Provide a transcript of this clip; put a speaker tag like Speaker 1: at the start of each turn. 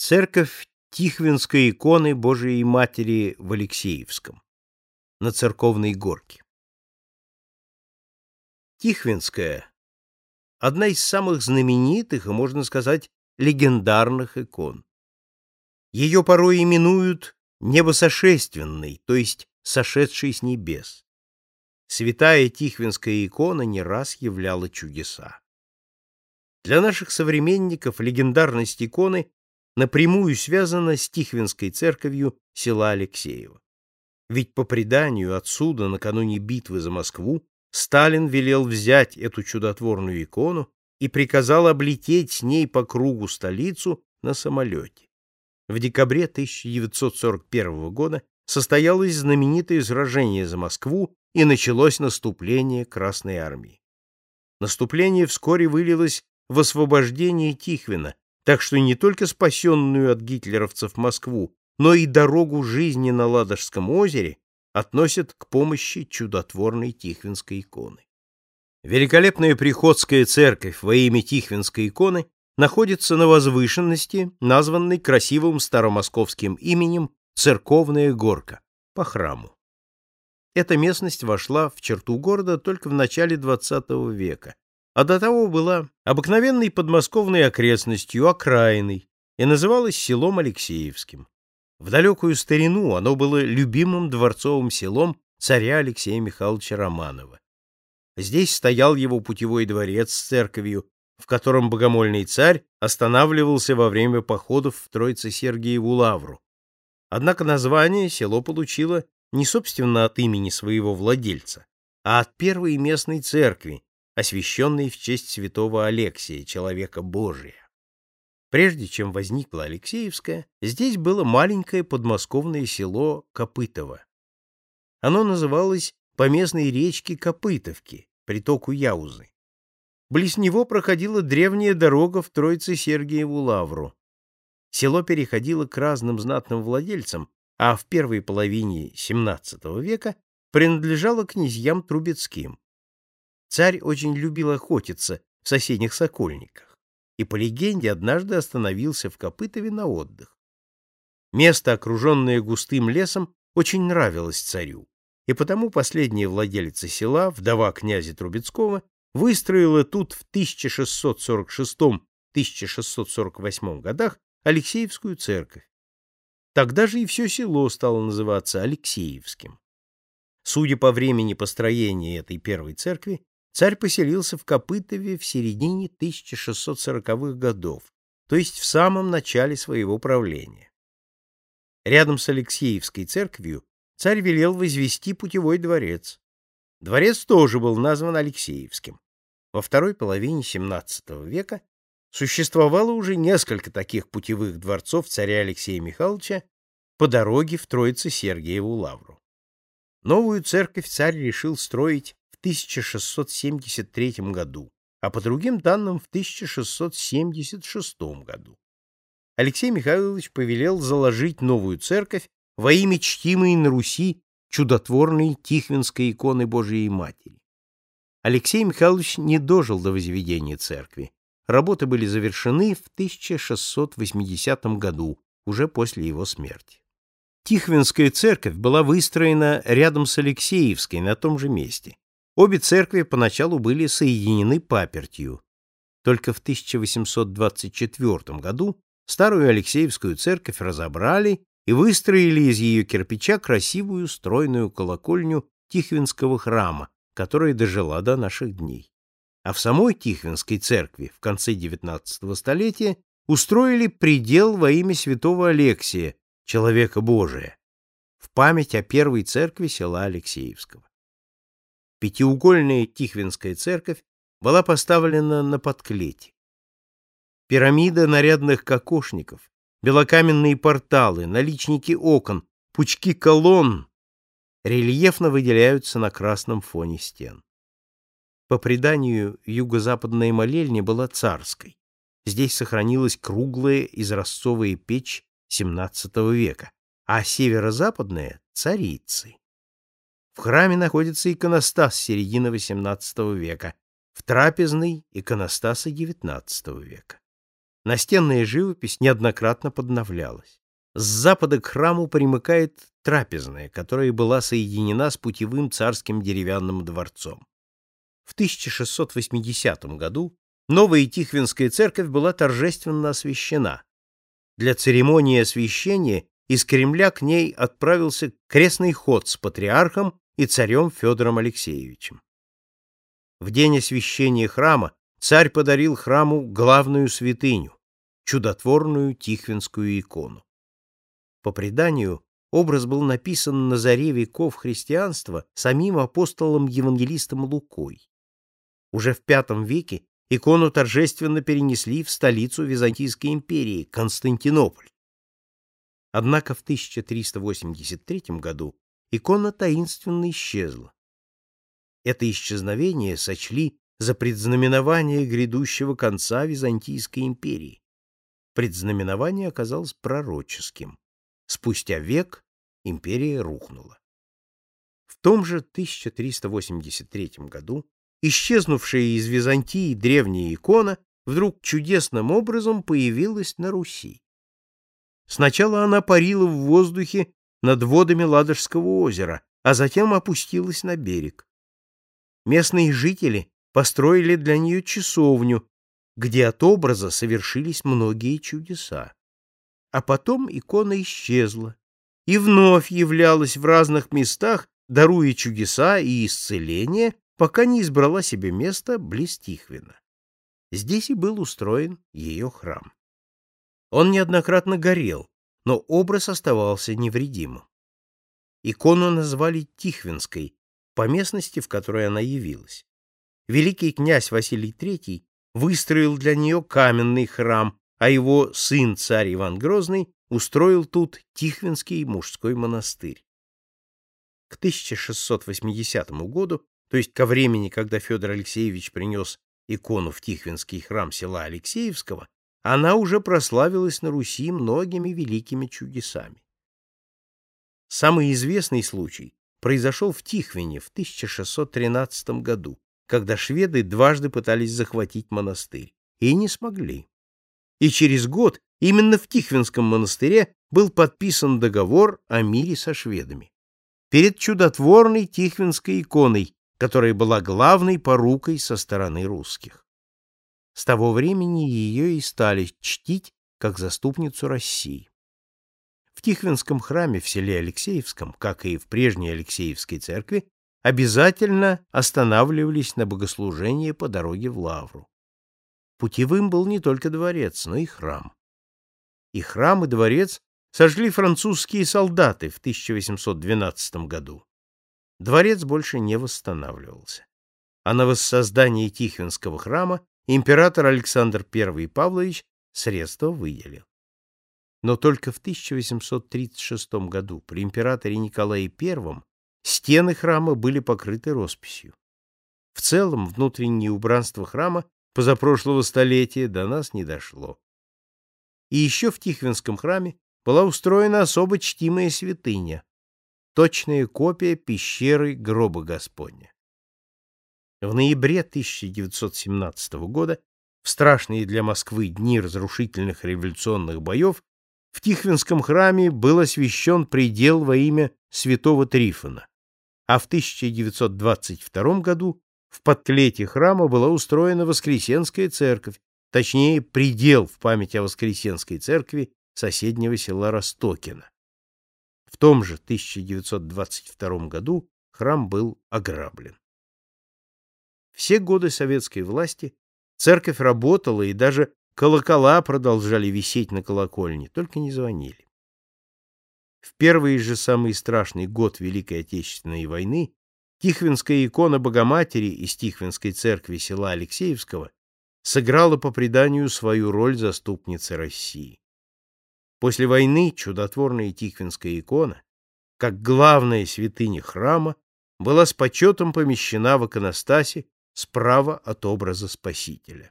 Speaker 1: Церковь Тихвинской иконы Божией Матери в Алексеевском на церковной горке. Тихвинская — одна из самых знаменитых и, можно сказать, легендарных икон. Ее порой именуют небосошественной, то есть сошедшей с небес. Святая Тихвинская икона не раз являла чудеса. Для наших современников легендарность иконы напрямую связана с Тихвинской церковью села Алексеево. Ведь по преданию отсюда, накануне битвы за Москву, Сталин велел взять эту чудотворную икону и приказал облететь с ней по кругу столицу на самолете. В декабре 1941 года состоялось знаменитое сражение за Москву и началось наступление Красной армии. Наступление вскоре вылилось в освобождение Тихвина, так что не только спасенную от гитлеровцев Москву, но и дорогу жизни на Ладожском озере относят к помощи чудотворной Тихвинской иконы. Великолепная Приходская церковь во имя Тихвинской иконы находится на возвышенности, названной красивым старомосковским именем Церковная горка, по храму. Эта местность вошла в черту города только в начале XX века, а до того была обыкновенной подмосковной окрестностью, окраиной, и называлась селом Алексеевским. В далекую старину оно было любимым дворцовым селом царя Алексея Михайловича Романова. Здесь стоял его путевой дворец с церковью, в котором богомольный царь останавливался во время походов в Троице-Сергиеву лавру. Однако название село получило не собственно от имени своего владельца, а от первой местной церкви, освященный в честь святого Алексия, человека Божия. Прежде чем возникла Алексеевская, здесь было маленькое подмосковное село Копытово. Оно называлось по местной речке Копытовки, притоку Яузы. Близ него проходила древняя дорога в Троице-Сергиеву лавру. Село переходило к разным знатным владельцам, а в первой половине XVII века принадлежало князьям Трубецким. Царь очень любил охотиться в соседних сокольниках и, по легенде, однажды остановился в Копытове на отдых. Место, окруженное густым лесом, очень нравилось царю, и потому последняя владелица села, вдова князя Трубецкого, выстроила тут в 1646-1648 годах Алексеевскую церковь. Тогда же и все село стало называться Алексеевским. Судя по времени построения этой первой церкви, Царь поселился в Копытове в середине 1640-х годов, то есть в самом начале своего правления. Рядом с Алексеевской церковью царь велел возвести путевой дворец. Дворец тоже был назван Алексеевским. Во второй половине XVII века существовало уже несколько таких путевых дворцов царя Алексея Михайловича по дороге в Троице-Сергиеву лавру. Новую церковь царь решил строить 1673 году, а по другим данным в 1676 году. Алексей Михайлович повелел заложить новую церковь во имя чтимой на Руси чудотворной Тихвинской иконы Божией Матери. Алексей Михайлович не дожил до возведения церкви. Работы были завершены в 1680 году, уже после его смерти. Тихвинская церковь была выстроена рядом с Алексеевской на том же месте, Обе церкви поначалу были соединены папертью. Только в 1824 году старую Алексеевскую церковь разобрали и выстроили из ее кирпича красивую стройную колокольню Тихвинского храма, которая дожила до наших дней. А в самой Тихвинской церкви в конце XIX столетия устроили предел во имя святого Алексия, человека Божия, в память о первой церкви села Алексеевского. Пятиугольная Тихвинская церковь была поставлена на подклете. Пирамида нарядных кокошников, белокаменные порталы, наличники окон, пучки колонн рельефно выделяются на красном фоне стен. По преданию, юго-западная молельня была царской. Здесь сохранилась круглая изразцовая печь XVII века, а северо-западная — царицы. В храме находится иконостас середины XVIII века, в трапезной — иконостасы XIX века. Настенная живопись неоднократно подновлялась. С запада к храму примыкает трапезная, которая была соединена с путевым царским деревянным дворцом. В 1680 году новая Тихвинская церковь была торжественно освящена. Для церемонии освящения из Кремля к ней отправился крестный ход с патриархом и царем Федором Алексеевичем. В день освящения храма царь подарил храму главную святыню — чудотворную Тихвинскую икону. По преданию, образ был написан на заре веков христианства самим апостолом-евангелистом Лукой. Уже в V веке икону торжественно перенесли в столицу Византийской империи, Константинополь. Однако в 1383 году икона таинственно исчезла. Это исчезновение сочли за предзнаменование грядущего конца Византийской империи. Предзнаменование оказалось пророческим. Спустя век империя рухнула. В том же 1383 году исчезнувшая из Византии древняя икона вдруг чудесным образом появилась на Руси. Сначала она парила в воздухе над водами Ладожского озера, а затем опустилась на берег. Местные жители построили для нее часовню, где от образа совершились многие чудеса а потом икона исчезла и вновь являлась в разных местах, даруя чудеса и исцеления, пока не избрала себе место близ Тихвина. Здесь и был устроен ее храм. Он неоднократно горел, но образ оставался невредимым. Икону назвали Тихвинской, по местности, в которой она явилась. Великий князь Василий III выстроил для нее каменный храм, а его сын царь Иван Грозный устроил тут Тихвинский мужской монастырь. К 1680 году, то есть ко времени, когда Федор Алексеевич принес икону в Тихвинский храм села Алексеевского, она уже прославилась на Руси многими великими чудесами. Самый известный случай произошел в Тихвине в 1613 году, когда шведы дважды пытались захватить монастырь и не смогли и через год именно в Тихвинском монастыре был подписан договор о мире со шведами. Перед чудотворной Тихвинской иконой, которая была главной порукой со стороны русских. С того времени ее и стали чтить как заступницу России. В Тихвинском храме в селе Алексеевском, как и в прежней Алексеевской церкви, обязательно останавливались на богослужение по дороге в Лавру. Путевым был не только дворец, но и храм. И храм, и дворец сожгли французские солдаты в 1812 году. Дворец больше не восстанавливался. А на воссоздание Тихвинского храма император Александр I Павлович средства выделил. Но только в 1836 году при императоре Николае I стены храма были покрыты росписью. В целом внутреннее убранство храма позапрошлого столетия до нас не дошло. И еще в Тихвинском храме была устроена особо чтимая святыня, точная копия пещеры гроба Господня. В ноябре 1917 года, в страшные для Москвы дни разрушительных революционных боев, в Тихвинском храме был освящен предел во имя святого Трифона, а в 1922 году в подклете храма была устроена Воскресенская церковь, точнее, предел в память о Воскресенской церкви соседнего села Ростокино. В том же 1922 году храм был ограблен. Все годы советской власти церковь работала, и даже колокола продолжали висеть на колокольне, только не звонили. В первый же самый страшный год Великой Отечественной войны Тихвинская икона Богоматери из Тихвинской церкви села Алексеевского сыграла по преданию свою роль заступницы России. После войны чудотворная Тихвинская икона, как главная святыня храма, была с почетом помещена в иконостасе справа от образа Спасителя.